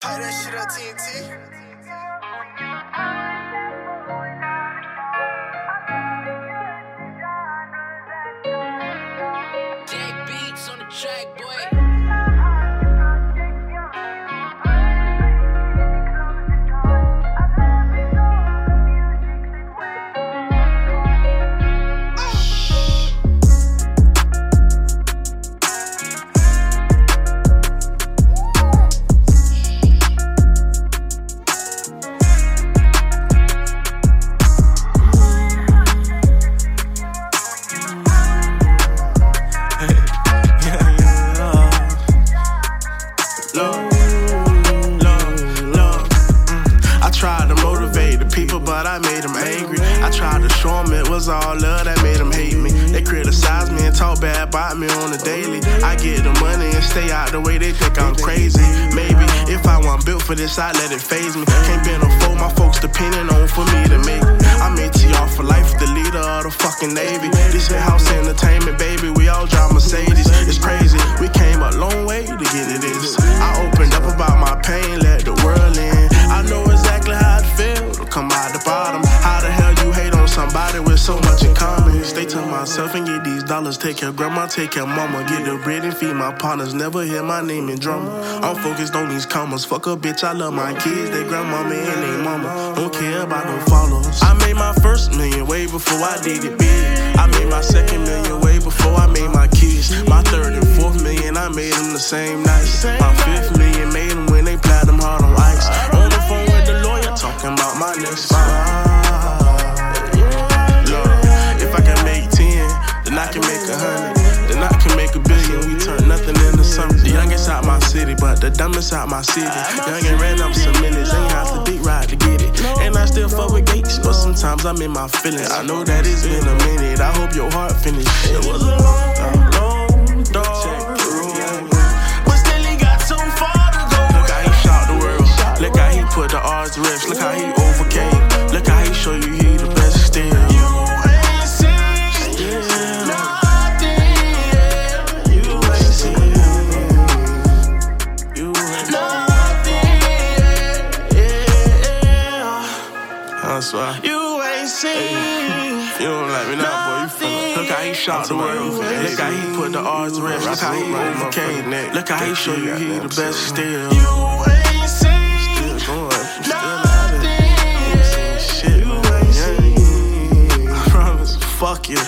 Play that shit on TNT. Jack beats on the track, boy. But I made them angry. I tried to show them it was all love that made them hate me. They criticize me and talk bad about me on the daily. I get the money and stay out the way they think I'm crazy. Maybe if I wasn't built for this, I'd let it phase me. Can't bend a foe, my folks depending come out the bottom. How the hell you hate on somebody with so much in common? Stay to myself and get these dollars. Take care grandma, take care mama. Get the bread and feed my partners. Never hear my name in drama. I'm focused on these commas. Fuck a bitch, I love my kids. They grandmama and they mama. Don't care about no followers. I made my first million way before I did it big. I made my second million way before I made my kids. My third and fourth million, I made them the same night. My fifth million made talking about my next fight. Lord, if I can make 10, then I can make a hundred. Then I can make a billion. We turn nothing into something. The youngest out my city, but the dumbest out my city. Young and ran up some minutes, ain't have to big ride to get it. And I still fuck with gates, but sometimes I'm in my feelings. I know that it's been a minute. I hope your heart finished. It was a long, long, You ain't seen. You don't like me now, boy. You finna. Look how he shot the world. Look how he put the odds around. Look how he overcame that. Look how he show you he the best still. You ain't seen. Still going. Still nothing. You ain't seen. I promise. Fuck you.